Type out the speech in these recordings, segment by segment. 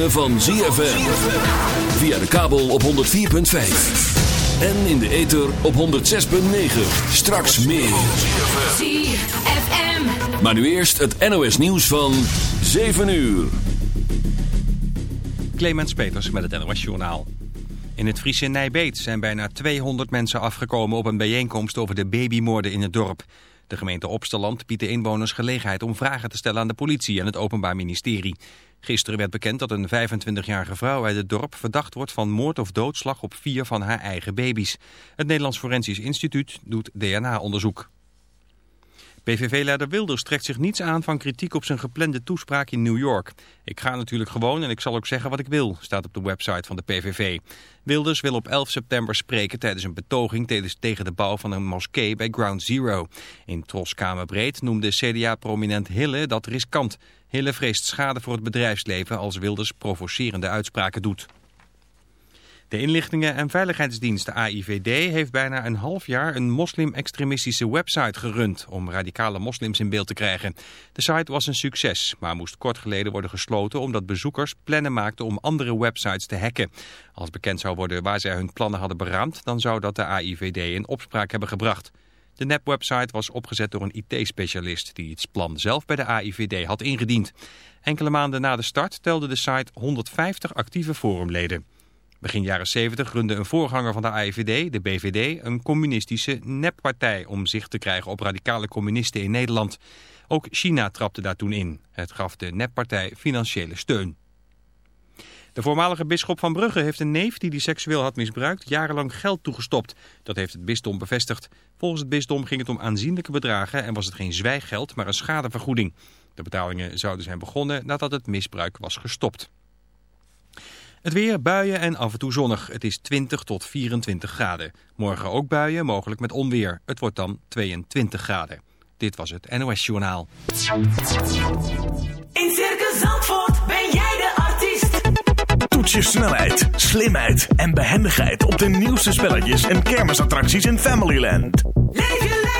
ritme van ZFM. Via de kabel op 104.5. En in de ether op 106.9. Straks meer. ZFM. Maar nu eerst het NOS nieuws van 7 uur. Clemens Peters met het NOS Journaal. In het Friese Nijbeet zijn bijna 200 mensen afgekomen op een bijeenkomst over de babymoorden in het dorp. De gemeente Opsteland biedt de inwoners gelegenheid om vragen te stellen aan de politie en het Openbaar Ministerie. Gisteren werd bekend dat een 25-jarige vrouw uit het dorp verdacht wordt van moord of doodslag op vier van haar eigen baby's. Het Nederlands Forensisch Instituut doet DNA-onderzoek. PVV-leider Wilders trekt zich niets aan van kritiek op zijn geplande toespraak in New York. Ik ga natuurlijk gewoon en ik zal ook zeggen wat ik wil, staat op de website van de PVV. Wilders wil op 11 september spreken tijdens een betoging tegen de bouw van een moskee bij Ground Zero. In Troskamerbreed noemde CDA-prominent Hille dat riskant. Hille vreest schade voor het bedrijfsleven als Wilders provocerende uitspraken doet. De inlichtingen- en veiligheidsdienst AIVD heeft bijna een half jaar een moslim-extremistische website gerund om radicale moslims in beeld te krijgen. De site was een succes, maar moest kort geleden worden gesloten omdat bezoekers plannen maakten om andere websites te hacken. Als bekend zou worden waar zij hun plannen hadden beraamd, dan zou dat de AIVD in opspraak hebben gebracht. De nepwebsite was opgezet door een IT-specialist die het plan zelf bij de AIVD had ingediend. Enkele maanden na de start telde de site 150 actieve forumleden. Begin jaren 70 runde een voorganger van de AIVD, de BVD, een communistische neppartij om zicht te krijgen op radicale communisten in Nederland. Ook China trapte daar toen in. Het gaf de neppartij financiële steun. De voormalige bisschop van Brugge heeft een neef die die seksueel had misbruikt jarenlang geld toegestopt. Dat heeft het bisdom bevestigd. Volgens het bisdom ging het om aanzienlijke bedragen en was het geen zwijggeld, maar een schadevergoeding. De betalingen zouden zijn begonnen nadat het misbruik was gestopt. Het weer, buien en af en toe zonnig. Het is 20 tot 24 graden. Morgen ook buien, mogelijk met onweer. Het wordt dan 22 graden. Dit was het NOS Journaal. In Circus Zandvoort ben jij de artiest. Toets je snelheid, slimheid en behendigheid op de nieuwste spelletjes en kermisattracties in Familyland. Leef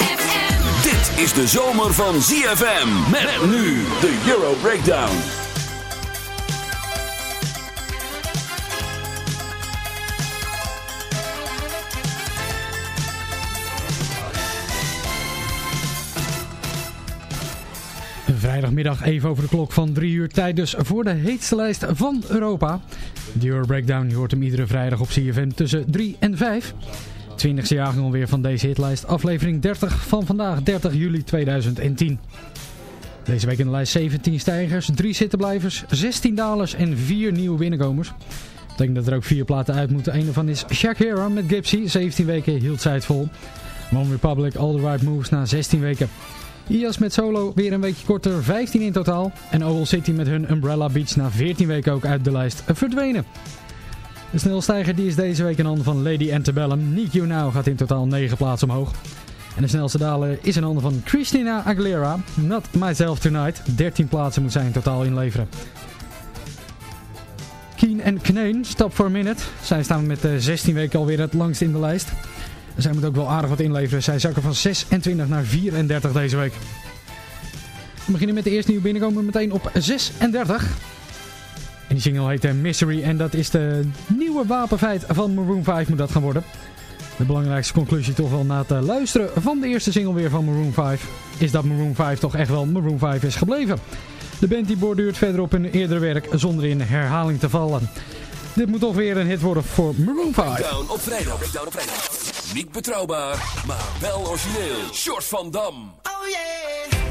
Is de zomer van ZFM. Met nu de Euro Breakdown. Vrijdagmiddag even over de klok van 3 uur tijd dus voor de heetste lijst van Europa. De Euro Breakdown, hoort hem iedere vrijdag op CFM tussen 3 en 5. 20e jaargang alweer van deze hitlijst, aflevering 30 van vandaag 30 juli 2010. Deze week in de lijst 17 stijgers, 3 zittenblijvers, 16 dalers en 4 nieuwe binnenkomers. Dat betekent dat er ook 4 platen uit moeten. Een van is Shakira met Gypsy, 17 weken hield zij het vol. One Republic, All The Right Moves na 16 weken. IAS met solo weer een weekje korter, 15 in totaal. En Oval City met hun Umbrella Beach na 14 weken ook uit de lijst verdwenen. De snelstijger die is deze week in handen van Lady Antebellum. You Now gaat in totaal 9 plaatsen omhoog. En de snelste daler is in handen van Christina Aguilera. Not Myself Tonight. 13 plaatsen moet zij in totaal inleveren. Keen en Kneen, Stop for a Minute. Zij staan met eh, 16 weken alweer het langst in de lijst. Zij moet ook wel aardig wat inleveren. Zij zakken van 26 naar 34 deze week. We beginnen met de eerste nieuwe binnenkomen meteen op 36. En die single heet eh, Misery en dat is de nieuwe wapenfeit van Maroon 5 moet dat gaan worden. De belangrijkste conclusie toch wel na het eh, luisteren van de eerste single weer van Maroon 5 is dat Maroon 5 toch echt wel Maroon 5 is gebleven. De band die borduurt verder op hun eerdere werk zonder in herhaling te vallen. Dit moet toch weer een hit worden voor Maroon 5. Breakdown op vrijdag. Breakdown op vrijdag. Niet betrouwbaar, maar wel origineel. Short van Dam. Oh yeah.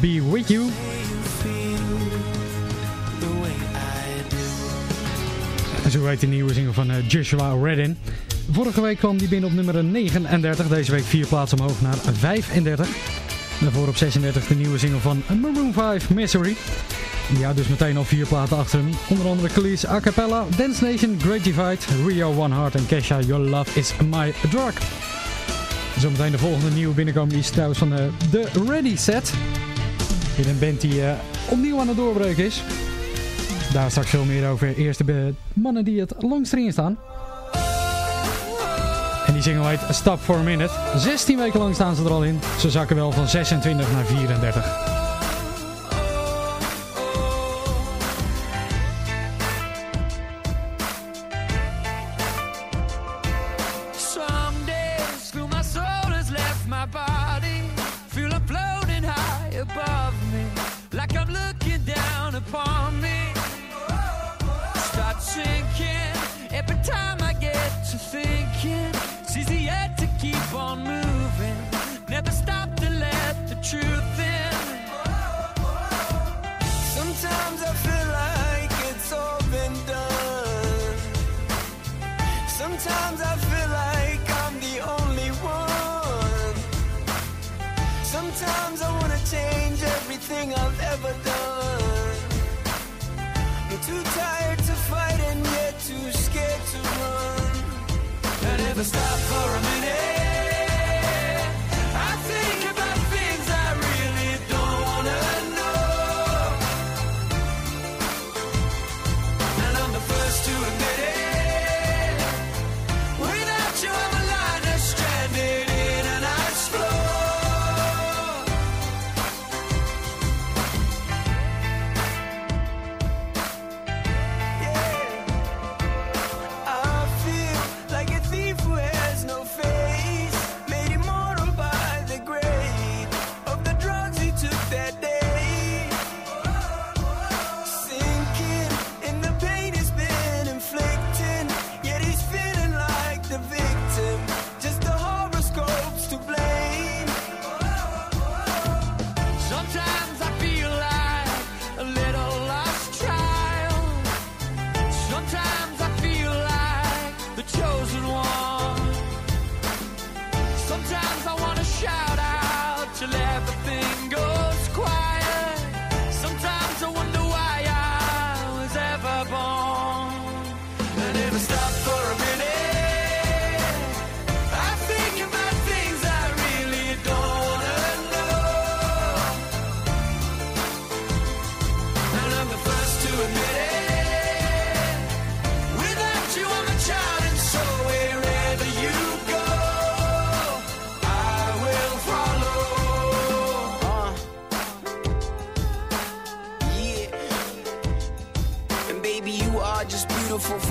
Be With You. En zo heet de nieuwe single van eh, Joshua Redden. Vorige week kwam die binnen op nummer 39. Deze week vier plaatsen omhoog naar 35. Daarvoor op 36 de nieuwe single van Maroon 5, Misery. Ja, dus meteen al vier platen achter hem. Onder andere Cleese A Cappella, Dance Nation, Great Divide, Rio One Heart en Kesha, Your Love Is My Drug. Zometeen de volgende nieuwe binnenkomen is trouwens van de, de Ready Set in een band die eh, opnieuw aan het doorbreken is. Daar straks veel meer over. Eerst de mannen die het langst erin staan. En die single heet Stop for a Minute. 16 weken lang staan ze er al in. Ze zakken wel van 26 naar 34.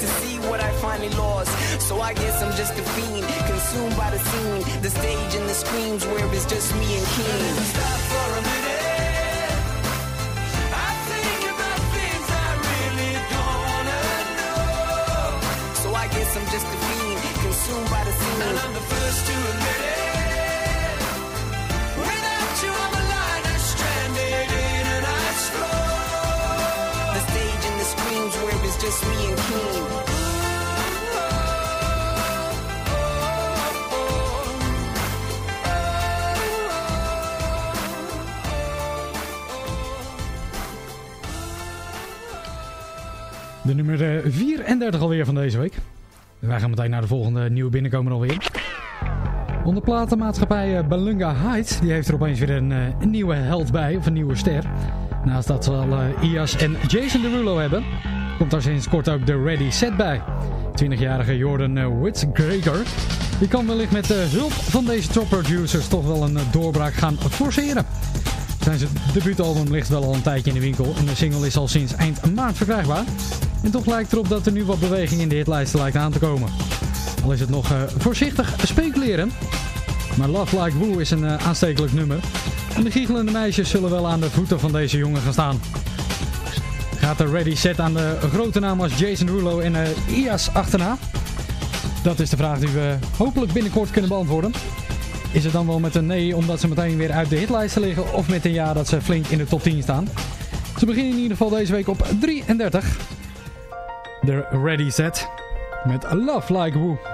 to see what I finally lost. So I guess I'm just a fiend, consumed by the scene, the stage and the screams where it's just me and King. Stop for a minute. I'm just a fiend, consumed by the scene. And. I'm the first to admit it. De nummer eh, 34 alweer van deze week. Wij gaan meteen naar de volgende nieuwe binnenkomen alweer. Onder platenmaatschappij eh, Balunga Heights, die heeft er opeens weer een, eh, een nieuwe held bij, of een nieuwe ster. Naast dat ze al eh, Ias en Jason Derulo hebben, komt daar sinds kort ook de Ready Set bij. 20-jarige Jordan uh, Witzgregor. Die kan wellicht met de hulp van deze top producers toch wel een eh, doorbraak gaan forceren. Zijn debuutalbum ligt wel al een tijdje in de winkel en de single is al sinds eind maart verkrijgbaar. En toch lijkt erop dat er nu wat beweging in de hitlijsten lijkt aan te komen. Al is het nog eh, voorzichtig speculeren. Maar Love Like Woo is een eh, aanstekelijk nummer. En de giechelende meisjes zullen wel aan de voeten van deze jongen gaan staan. Gaat de Ready Set aan de grote naam als Jason Rulo en eh, Ias achterna? Dat is de vraag die we hopelijk binnenkort kunnen beantwoorden. Is het dan wel met een nee omdat ze meteen weer uit de hitlijsten liggen of met een ja dat ze flink in de top 10 staan? Ze beginnen in ieder geval deze week op 33. De Ready Set met Love Like Woo.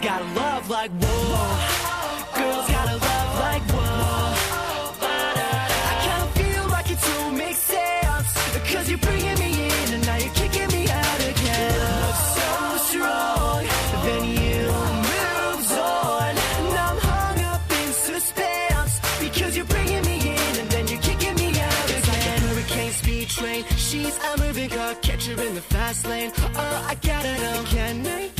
She's got a love like whoa. Girls got a love like whoa. I kinda feel like it don't make sense. Cause you're bringing me in and now you're kicking me out again. Love so strong, then you moved on. And I'm hung up in suspense. Because you're bringing me in and then you're kicking me out again. Like a hurricane speed train. She's a moving car, catch her in the fast lane. Oh, I gotta know. Can I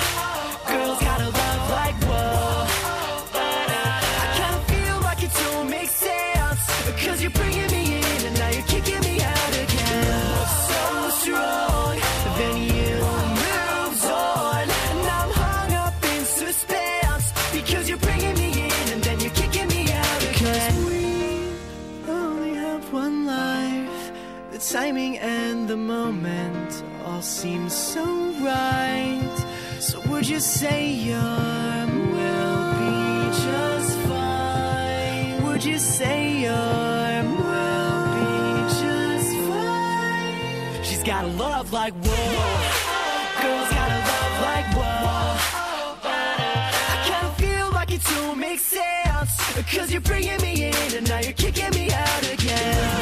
Timing and the moment all seem so right. So would you say your will be just fine? Would you say your will be just fine? She's got a love like whoa. Girls got a love like whoa. I kinda feel like it don't make sense. Cause you're bringing me in and now you're kicking me out again.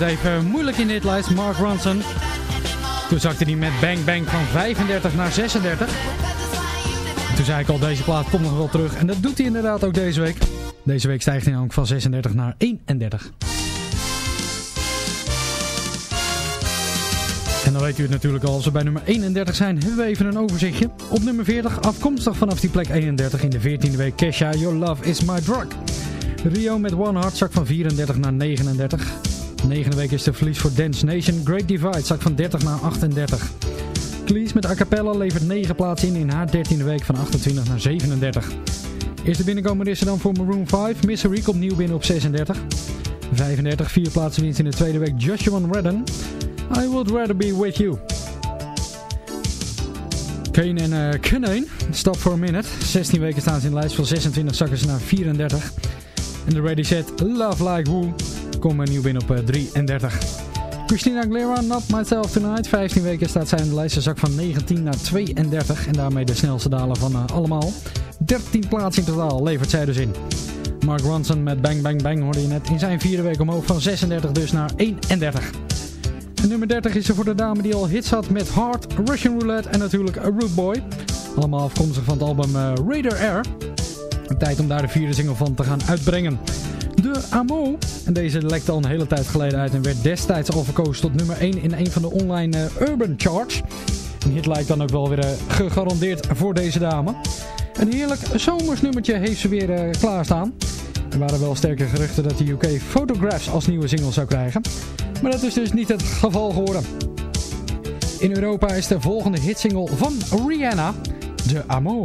even moeilijk in dit lijst. Mark Ronson. Toen zakte hij met Bang Bang van 35 naar 36. Toen zei ik al, deze plaat komt nog wel terug. En dat doet hij inderdaad ook deze week. Deze week stijgt hij ook van 36 naar 31. En dan weet u het natuurlijk al, als we bij nummer 31 zijn, hebben we even een overzichtje. Op nummer 40, afkomstig vanaf die plek 31 in de 14e week, Kesha, Your Love Is My Drug. Rio met One Heart zak van 34 naar 39. Negende week is de verlies voor Dance Nation. Great Divide zak van 30 naar 38. Cleese met a cappella levert 9 plaatsen in in haar 13e week van 28 naar 37. Eerste binnenkomer is er dan voor Maroon 5. Misery komt nieuw binnen op 36. 35, 4 plaatsen winst in de tweede week. Joshua Redden. I would rather be with you. Kane en uh, Stop for a minute. 16 weken staan ze in de lijst. Van 26 zakken ze naar 34. En de ready set Love Like woo. Woo komen nieuw binnen op uh, 33. Christina Aguilera, Not Myself Tonight. 15 weken staat zij in de lijst, ze zak van 19 naar 32. En daarmee de snelste dalen van uh, allemaal. 13 plaatsen in totaal levert zij dus in. Mark Ronson met Bang Bang Bang hoorde je net in zijn vierde week omhoog van 36 dus naar 31. En nummer 30 is er voor de dame die al hits had met Hard, Russian Roulette en natuurlijk Root Boy. Allemaal afkomstig van het album uh, Radar Air. Tijd om daar de vierde single van te gaan uitbrengen. De Amo. En deze lekte al een hele tijd geleden uit en werd destijds al verkozen tot nummer 1 in een van de online uh, Urban Charts. Een hit lijkt dan ook wel weer uh, gegarandeerd voor deze dame. Een heerlijk zomersnummertje heeft ze weer uh, klaarstaan. Er waren wel sterke geruchten dat de UK Photographs als nieuwe single zou krijgen. Maar dat is dus niet het geval geworden. In Europa is de volgende hitsingle van Rihanna, De Amo.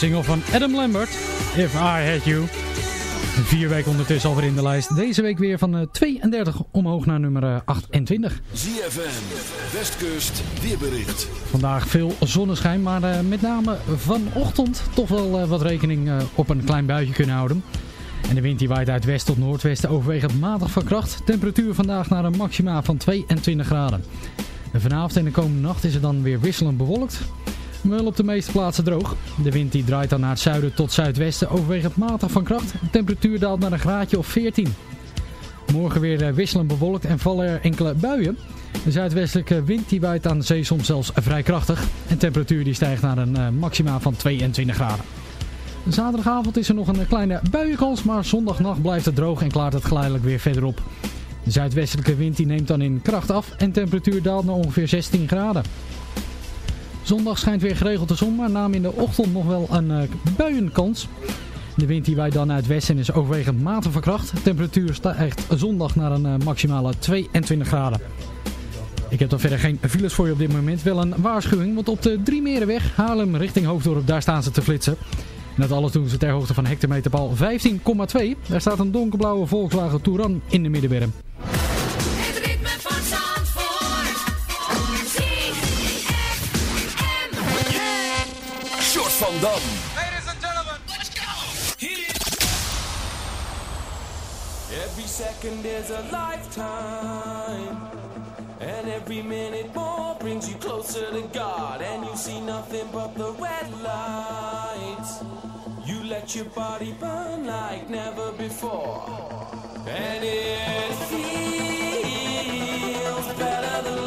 Single van Adam Lambert, If I Had You. Vier weken ondertussen alweer in de lijst. Deze week weer van eh, 32 omhoog naar nummer eh, 28. ZFM, Westkust, weerbericht. Vandaag veel zonneschijn, maar eh, met name vanochtend toch wel eh, wat rekening eh, op een klein buitje kunnen houden. En de wind die waait uit west tot noordwesten overwegend matig van kracht. Temperatuur vandaag naar een maxima van 22 graden. En vanavond en de komende nacht is het dan weer wisselend bewolkt. Wel op de meeste plaatsen droog. De wind die draait dan naar het zuiden tot zuidwesten overwegend matig van kracht. De temperatuur daalt naar een graadje of 14. Morgen weer eh, wisselend bewolkt en vallen er enkele buien. De zuidwestelijke wind die waait aan de zee soms zelfs vrij krachtig. En de temperatuur die stijgt naar een eh, maxima van 22 graden. Zaterdagavond is er nog een kleine buienkans, maar zondagnacht blijft het droog en klaart het geleidelijk weer verder op. De zuidwestelijke wind die neemt dan in kracht af en temperatuur daalt naar ongeveer 16 graden. Zondag schijnt weer geregeld de zon, maar naam in de ochtend nog wel een eh, buienkans. De wind die waait dan uit westen is overwegend matig van kracht. De temperatuur stijgt zondag naar een eh, maximale 22 graden. Ik heb dan verder geen files voor je op dit moment. Wel een waarschuwing, want op de Drie Merenweg, Haarlem richting Hoofddorp, daar staan ze te flitsen. En dat alles doen ze ter hoogte van hectometerpaal 15,2. Daar staat een donkerblauwe Volkswagen Touran in de middenberm. Dam. Ladies and gentlemen, let's go. Every second is a lifetime, and every minute more brings you closer to God, and you see nothing but the red lights. You let your body burn like never before, and it feels better than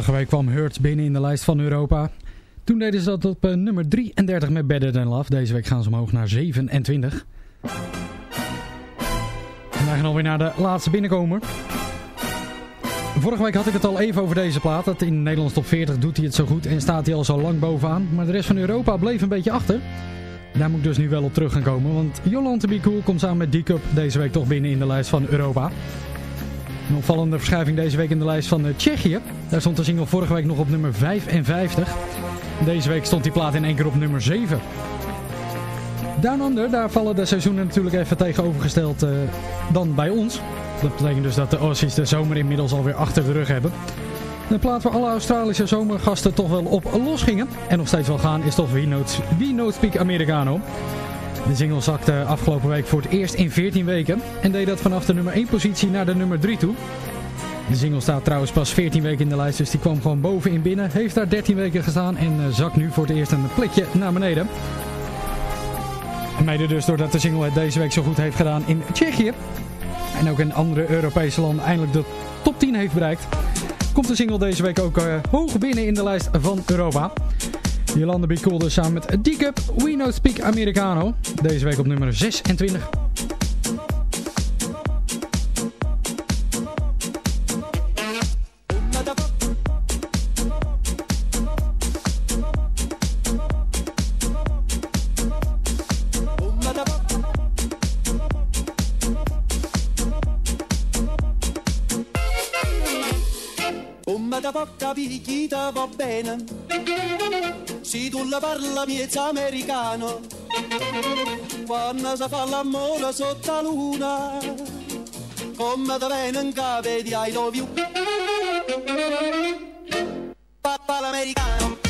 Vorige week kwam Hurts binnen in de lijst van Europa. Toen deden ze dat op eh, nummer 33 met Better Than Love. Deze week gaan ze omhoog naar 27. En wij gaan alweer naar de laatste binnenkomer. Vorige week had ik het al even over deze plaat. Dat in Nederlands top 40 doet hij het zo goed en staat hij al zo lang bovenaan. Maar de rest van Europa bleef een beetje achter. Daar moet ik dus nu wel op terug gaan komen. Want Jolante Be komt samen met D-Cup deze week toch binnen in de lijst van Europa. Een opvallende verschuiving deze week in de lijst van eh, Tsjechië. Daar stond de single vorige week nog op nummer 55. Deze week stond die plaat in één keer op nummer 7. Down daar vallen de seizoenen natuurlijk even tegenovergesteld uh, dan bij ons. Dat betekent dus dat de Aussies de zomer inmiddels alweer achter de rug hebben. De plaat waar alle Australische zomergasten toch wel op los gingen. En nog steeds wel gaan is toch We Know, We Speak Americano. De single zakte afgelopen week voor het eerst in 14 weken. En deed dat vanaf de nummer 1 positie naar de nummer 3 toe. De single staat trouwens pas 14 weken in de lijst, dus die kwam gewoon bovenin binnen. Heeft daar 13 weken gestaan en zakt nu voor het eerst een plekje naar beneden. Mede dus doordat de single het deze week zo goed heeft gedaan in Tsjechië. En ook in andere Europese landen eindelijk de top 10 heeft bereikt. Komt de single deze week ook uh, hoog binnen in de lijst van Europa. Jolanda B. Cool samen met D-Cup We Know Speak Americano. Deze week op nummer 26. da poca picchita va bene Se tu la parla miezza americano. Quando si fa l'amore sotto la luna Come bene in capo di I love you. Papà l'americano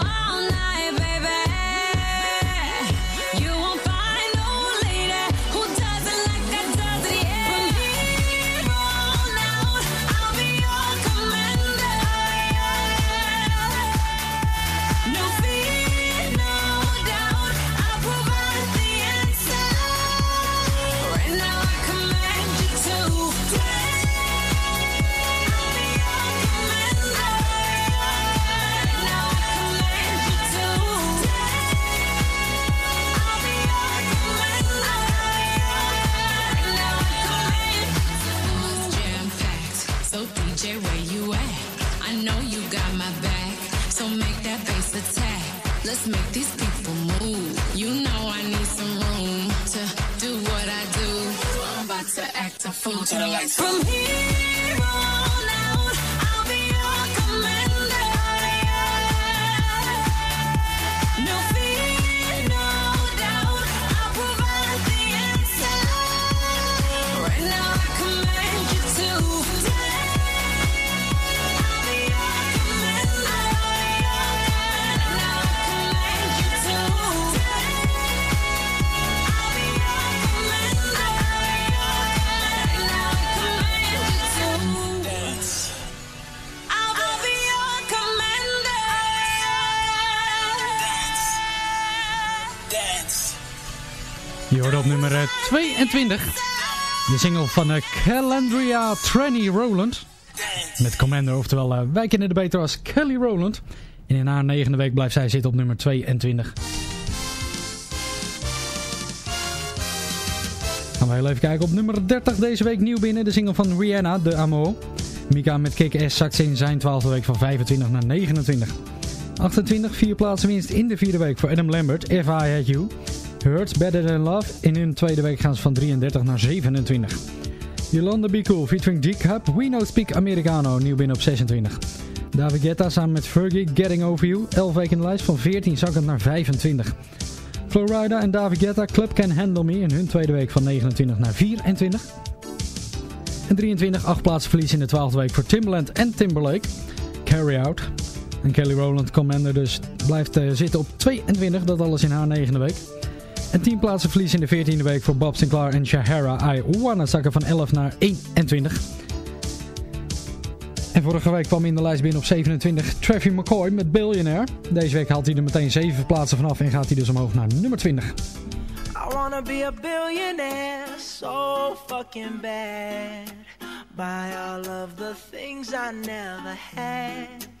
22. De single van Calandria Tranny Rowland. Met Commander, oftewel eh, wij kennen de beter als Kelly Rowland. En in haar negende week blijft zij zitten op nummer 22. Gaan we heel even kijken op nummer 30 deze week nieuw binnen. De single van Rihanna, De Amo. Mika met Kick-Ass zakt in zijn twaalfde week van 25 naar 29. 28, vier plaatsen winst in de vierde week voor Adam Lambert, If I Had You. Hurts Better Than Love. In hun tweede week gaan ze van 33 naar 27. Yolanda Be Cool featuring G-Cup. We Know Speak Americano, nieuw binnen op 26. David Guetta samen met Fergie, Getting Over You. 11 weken in de lijst van 14 zakkend naar 25. Florida en David Guetta, Club Can Handle Me. In hun tweede week van 29 naar 24. En 23, 8 plaatsen verlies in de 12e week voor Timbaland en Timberlake. Carry Out. En Kelly Rowland Commander dus blijft eh, zitten op 22, dat alles in haar negende week. En 10 plaatsen verlies in de 14e week voor Bob Sinclair en Shahara. I Wanna zakken van 11 naar 21. En vorige week kwam in de lijst binnen op 27 Travis McCoy met Billionaire. Deze week haalt hij er meteen 7 plaatsen vanaf en gaat hij dus omhoog naar nummer 20. I wanna be a billionaire so fucking bad. Buy all of the things I never had.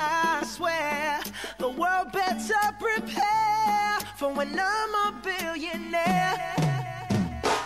I swear the world better prepare for when I'm a billionaire.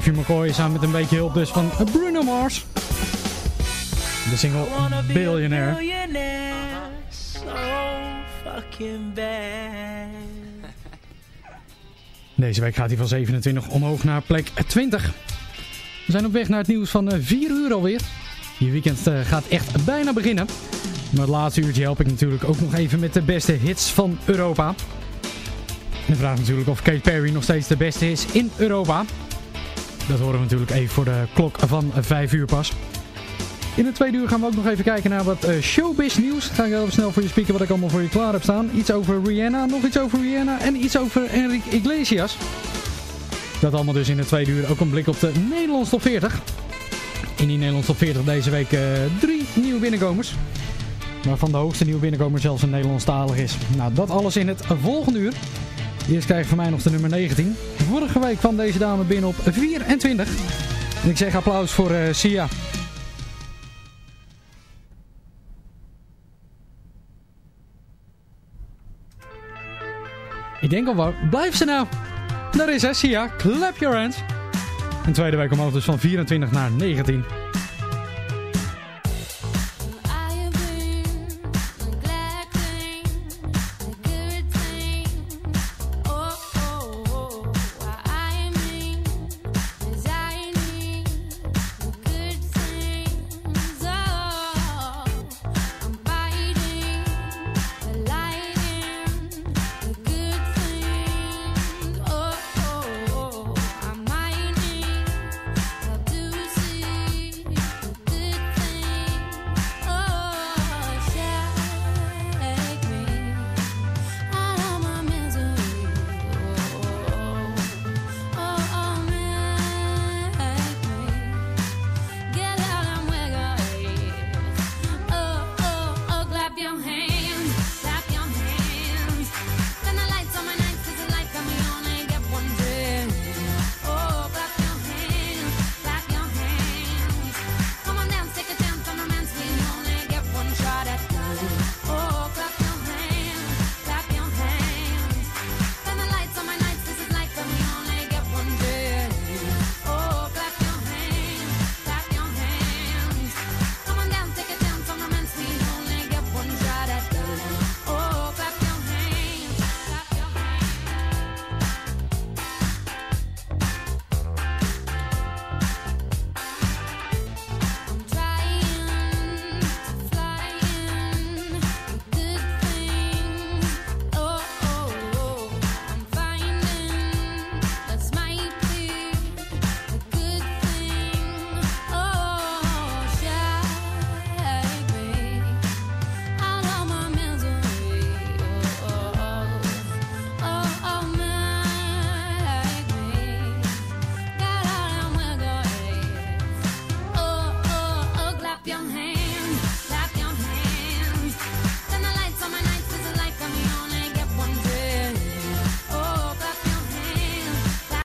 Traffy McCoy samen met een beetje hulp dus van Bruno Mars. De single Billionaire. Deze week gaat hij van 27 omhoog naar plek 20. We zijn op weg naar het nieuws van eh, 4 uur alweer. Je weekend eh, gaat echt bijna beginnen. Maar het laatste uurtje help ik natuurlijk ook nog even met de beste hits van Europa. De vraag natuurlijk of Kate Perry nog steeds de beste is in Europa. Dat horen we natuurlijk even voor de klok van 5 uur pas. In het tweede uur gaan we ook nog even kijken naar wat eh, showbiz nieuws. Ga ik even snel voor je spieken wat ik allemaal voor je klaar heb staan. Iets over Rihanna, nog iets over Rihanna en iets over Enrique Iglesias. Dat allemaal dus in het tweede uur. Ook een blik op de Nederlands top 40. In die Nederlands top 40 deze week eh, drie nieuwe binnenkomers. Waarvan de hoogste nieuwe binnenkomer zelfs een Nederlandstalig is. Nou, dat alles in het volgende uur. Eerst krijg je van mij nog de nummer 19. Vorige week kwam deze dame binnen op 24. En ik zeg applaus voor eh, Sia. Ik denk al waar, blijf ze nou? Daar is Sia. Clap your hands. Een tweede week omhoog dus van 24 naar 19.